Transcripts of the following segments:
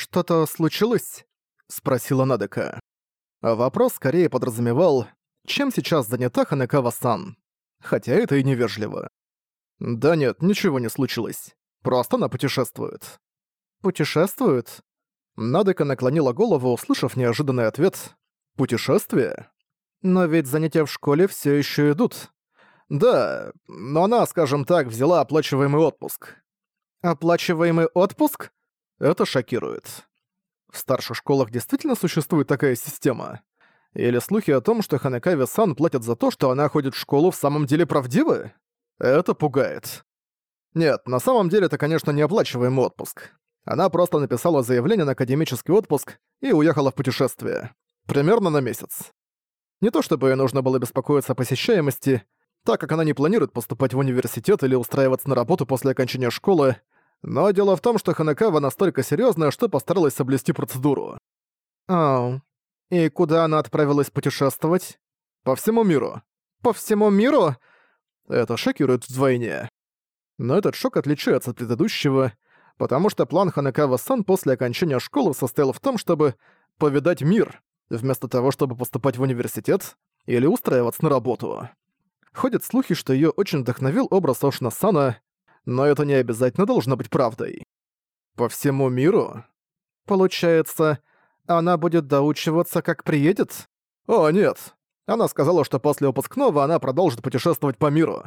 «Что-то случилось?» — спросила Надека. Вопрос скорее подразумевал, чем сейчас занята Ханекава-сан. Хотя это и невежливо. «Да нет, ничего не случилось. Просто она путешествует». «Путешествует?» Надека наклонила голову, услышав неожиданный ответ. «Путешествие?» «Но ведь занятия в школе все еще идут». «Да, но она, скажем так, взяла оплачиваемый отпуск». «Оплачиваемый отпуск?» Это шокирует. В старших школах действительно существует такая система? Или слухи о том, что Ханекаве-сан платят за то, что она ходит в школу, в самом деле правдивы? Это пугает. Нет, на самом деле это, конечно, неоплачиваемый отпуск. Она просто написала заявление на академический отпуск и уехала в путешествие. Примерно на месяц. Не то чтобы ей нужно было беспокоиться о посещаемости, так как она не планирует поступать в университет или устраиваться на работу после окончания школы, но дело в том, что Ханекава настолько серьёзная, что постаралась соблюсти процедуру. Ау. И куда она отправилась путешествовать? По всему миру. По всему миру? Это шокирует вдвойне. Но этот шок отличается от предыдущего, потому что план Ханекава-сан после окончания школы состоял в том, чтобы повидать мир, вместо того, чтобы поступать в университет или устраиваться на работу. Ходят слухи, что её очень вдохновил образ Ошна Сана, но это не обязательно должно быть правдой. По всему миру? Получается, она будет доучиваться, как приедет? О, нет. Она сказала, что после выпускного она продолжит путешествовать по миру.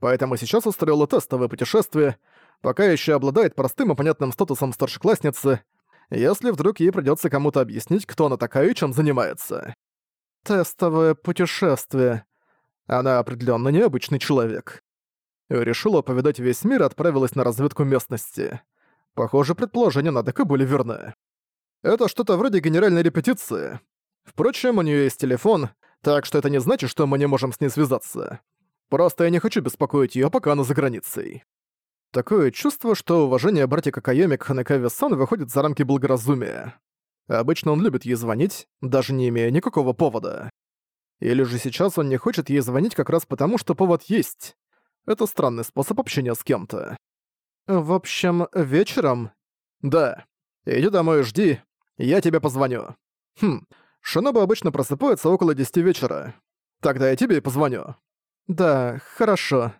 Поэтому сейчас устроила тестовое путешествие, пока еще обладает простым и понятным статусом старшеклассницы, если вдруг ей придется кому-то объяснить, кто она такая и чем занимается. Тестовое путешествие. Она определенно необычный человек. Решила повидать весь мир и отправилась на разведку местности. Похоже, предположения Надека были верны. Это что-то вроде генеральной репетиции. Впрочем, у нее есть телефон, так что это не значит, что мы не можем с ней связаться. Просто я не хочу беспокоить ее, пока она за границей. Такое чувство, что уважение братика Кайоми к Ханекаве-сан выходит за рамки благоразумия. Обычно он любит ей звонить, даже не имея никакого повода. Или же сейчас он не хочет ей звонить как раз потому, что повод есть. Это странный способ общения с кем-то. В общем, вечером? Да. Иди домой и жди, я тебе позвоню. Хм, Шиноба обычно просыпается около десяти вечера. Тогда я тебе и позвоню. Да, хорошо.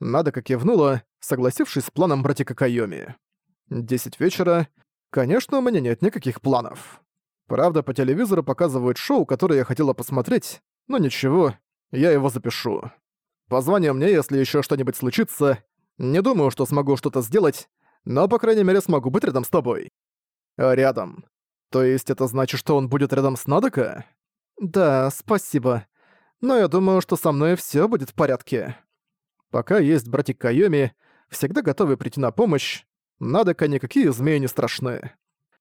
Надо как кивнула, согласившись с планом братика Кайоми. Десять вечера. Конечно, у меня нет никаких планов. Правда, по телевизору показывают шоу, которое я хотела посмотреть, но ничего, я его запишу. Позвони мне, если еще что-нибудь случится. Не думаю, что смогу что-то сделать, но, по крайней мере, смогу быть рядом с тобой. Рядом. То есть это значит, что он будет рядом с Надека? Да, спасибо. Но я думаю, что со мной все будет в порядке. Пока есть братик Кайоми, всегда готовый прийти на помощь, Надека никакие змеи не страшны.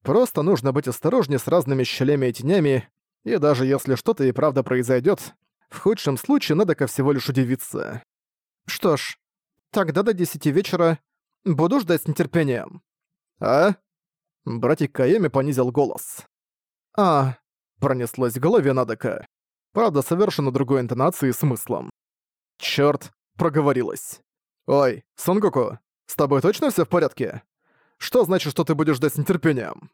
Просто нужно быть осторожнее с разными щелями и тенями, и даже если что-то и правда произойдет, в худшем случае надо ко всего лишь удивиться. Что ж, тогда до десяти вечера буду ждать с нетерпением. А? Братик Каеми понизил голос. А, пронеслось в голове Надека. Правда, совершенно другой интонацией и смыслом. Чёрт, проговорилась. Ой, Сонгоку, с тобой точно всё в порядке? Что значит, что ты будешь ждать с нетерпением?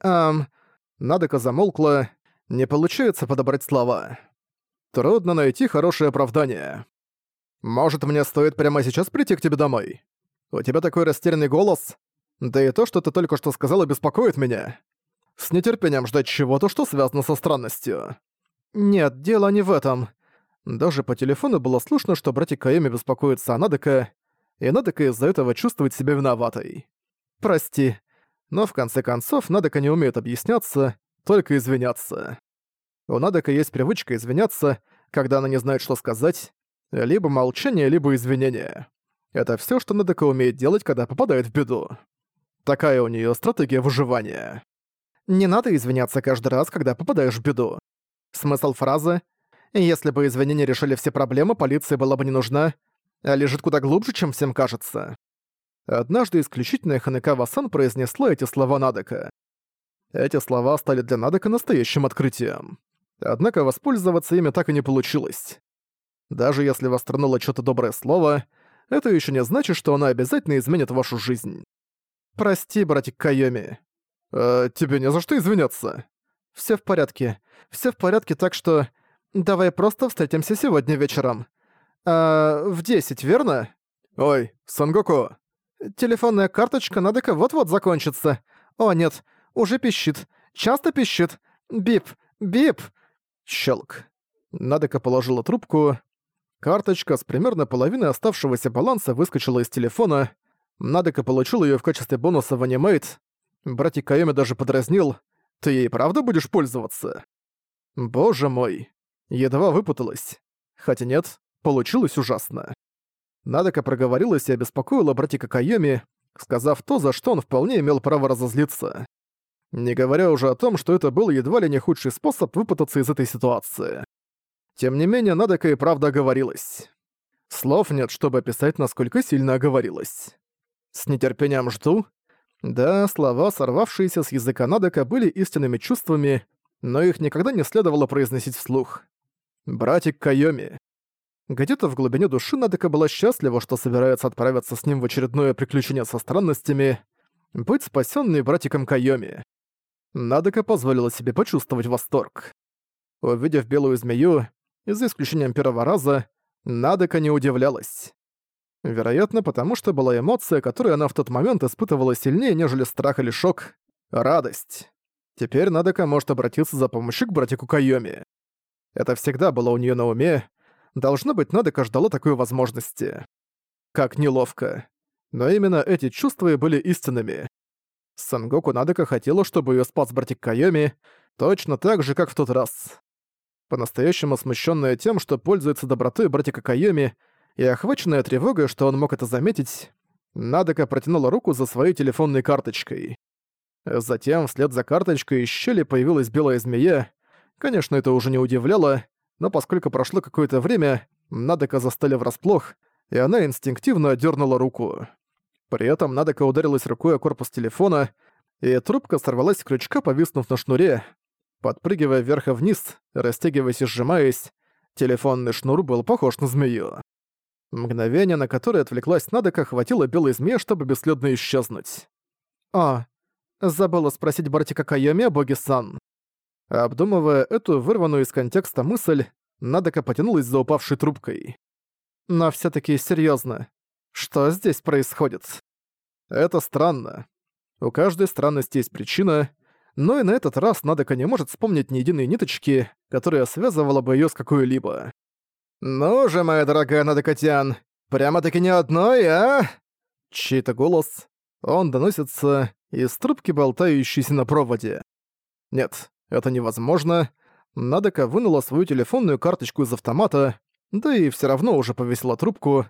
Ам, Надека замолкла, не получается подобрать слова. Трудно найти хорошее оправдание. Может, мне стоит прямо сейчас прийти к тебе домой? У тебя такой растерянный голос. Да и то, что ты только что сказала, беспокоит меня. С нетерпением ждать чего-то, что связано со странностью. Нет, дело не в этом. Даже по телефону было слышно, что братик Каэми беспокоится о Надека, и Надека из-за этого чувствует себя виноватой. Прости, но в конце концов Надека не умеет объясняться, только извиняться. У Надека есть привычка извиняться, когда она не знает, что сказать, либо молчание, либо извинение. Это все, что Надека умеет делать, когда попадает в беду. Такая у нее стратегия выживания. Не надо извиняться каждый раз, когда попадаешь в беду. Смысл фразы «Если бы извинения решили все проблемы, полиция была бы не нужна», а лежит куда глубже, чем всем кажется. Однажды исключительно Ханекава-сан произнесла эти слова Надека. Эти слова стали для Надека настоящим открытием. Однако воспользоваться ими так и не получилось. Даже если вострянуло что-то доброе слово, это еще не значит, что она обязательно изменит вашу жизнь. Прости, братик Кайоми. «Э, тебе не за что извиняться». Все в порядке. Все в порядке, так что... Давай просто встретимся сегодня вечером. А, в 10, верно? Ой, Сангоку. Телефонная карточка Надека вот-вот закончится. О, нет, уже пищит. Часто пищит. Бип, бип. Щелк. Надека положила трубку. Карточка с примерно половиной оставшегося баланса выскочила из телефона. Надека получил её в качестве бонуса в анимейт. Братик Кайоми даже подразнил. «Ты ей правда будешь пользоваться?» Боже мой. Едва выпуталась. Хотя нет, получилось ужасно. Надека проговорилась и обеспокоила братика Кайоми, сказав то, за что он вполне имел право разозлиться. Не говоря уже о том, что это был едва ли не худший способ выпутаться из этой ситуации. Тем не менее, Надека и правда оговорилась. Слов нет, чтобы описать, насколько сильно оговорилась. С нетерпением жду. Да, слова, сорвавшиеся с языка Надека, были истинными чувствами, но их никогда не следовало произносить вслух. «Братик Кайоми». Где-то в глубине души Надека была счастлива, что собирается отправиться с ним в очередное приключение со странностями, быть спасенной братиком Кайоми. Надека позволила себе почувствовать восторг. Увидев белую змею, за исключением первого раза, Надека не удивлялась. Вероятно, потому что была эмоция, которую она в тот момент испытывала сильнее, нежели страх или шок — радость. Теперь Надека может обратиться за помощью к братику Кайоми. Это всегда было у нее на уме. Должно быть, Надека ждала такой возможности. Как неловко. Но именно эти чувства и были истинными. Сангоку Надека хотела, чтобы ее спас братик Кайоми, точно так же, как в тот раз. По-настоящему смущенная тем, что пользуется добротой братика Кайоми, и охваченная тревогой, что он мог это заметить, Надека протянула руку за своей телефонной карточкой. Затем, вслед за карточкой, из щели появилась белая змея. Конечно, это уже не удивляло, но поскольку прошло какое-то время, Надека застали врасплох, и она инстинктивно отдернула руку. При этом Надека ударилась рукой о корпус телефона, и трубка сорвалась с крючка, повиснув на шнуре, Подпрыгивая вверх и вниз, растягиваясь и сжимаясь, телефонный шнур был похож на змею. Мгновение, на которое отвлеклась Надека, хватило белой змеи, чтобы бесследно исчезнуть. «А, забыла спросить Бартика Кайоми о боге-сан». Обдумывая эту вырванную из контекста мысль, Надека потянулась за упавшей трубкой. Но все таки серьезно, что здесь происходит? Это странно. У каждой странности есть причина, но и на этот раз Надека не может вспомнить ни единой ниточки, которая связывала бы её с какой-либо. «Ну же, моя дорогая Надекатян, прямо-таки ни одной, а?» Чей-то голос. Он доносится из трубки, болтающейся на проводе. Нет, это невозможно. Надека вынула свою телефонную карточку из автомата, да и всё равно уже повесила трубку.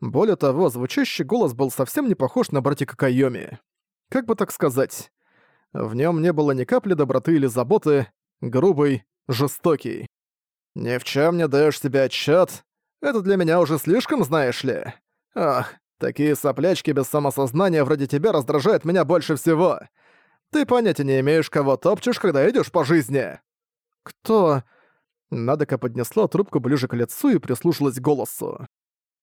Более того, звучащий голос был совсем не похож на братика Кайоми. Как бы так сказать? В нем не было ни капли доброты или заботы, грубый, жестокий. «Ни в чем не даешь себе отчет. Это для меня уже слишком, знаешь ли? Ах, такие соплячки без самосознания вроде тебя раздражают меня больше всего. Ты понятия не имеешь, кого топчешь, когда идешь по жизни». «Кто?» Надека поднесла трубку ближе к лицу и прислушалась к голосу.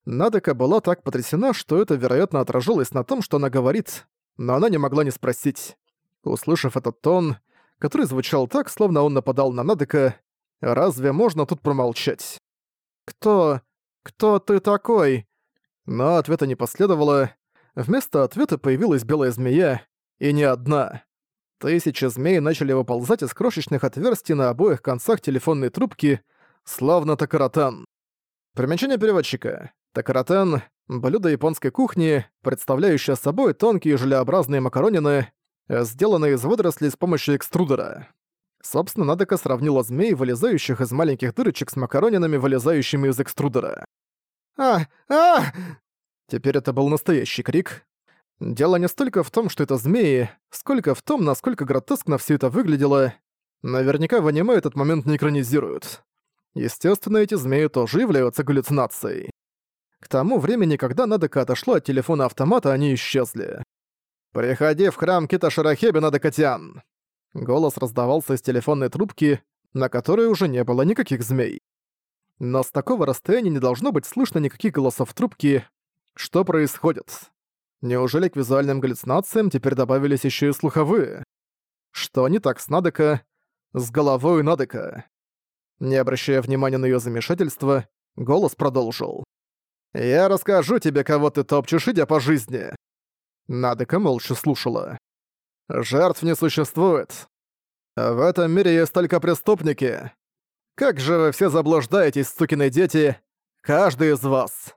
Надека была так потрясена, что это, вероятно, отражалось на том, что она говорит, но она не могла не спросить. Услышав этот тон, который звучал так, словно он нападал на Надека, разве можно тут промолчать? «Кто... кто ты такой?» Но ответа не последовало. Вместо ответа появилась белая змея, и не одна. Тысячи змей начали выползать из крошечных отверстий на обоих концах телефонной трубки, словно такаратан. Примечание переводчика. Такаратан — блюдо японской кухни, представляющее собой тонкие желеобразные макаронины, сделанные из водорослей с помощью экструдера. Собственно, Надека сравнила змей, вылезающих из маленьких дырочек с макаронинами, вылезающими из экструдера. «А! А!» Теперь это был настоящий крик. Дело не столько в том, что это змеи, сколько в том, насколько гротескно все это выглядело. Наверняка в аниме этот момент не экранизируют. Естественно, эти змеи тоже являются галлюцинацией. К тому времени, когда Надека отошла от телефона автомата, они исчезли. «Приходи в храм Кита Шарахеби Дакатян!» Голос раздавался из телефонной трубки, на которой уже не было никаких змей. Но с такого расстояния не должно быть слышно никаких голосов в трубке. Что происходит? Неужели к визуальным галлюцинациям теперь добавились еще и слуховые? Что не так с Надека, с головой Надека? Не обращая внимания на её замешательство, голос продолжил. «Я расскажу тебе, кого ты топчешь, идя по жизни!» Надека молча слушала. «Жертв не существует. В этом мире есть только преступники. Как же вы все заблуждаетесь, сукины дети, каждый из вас!»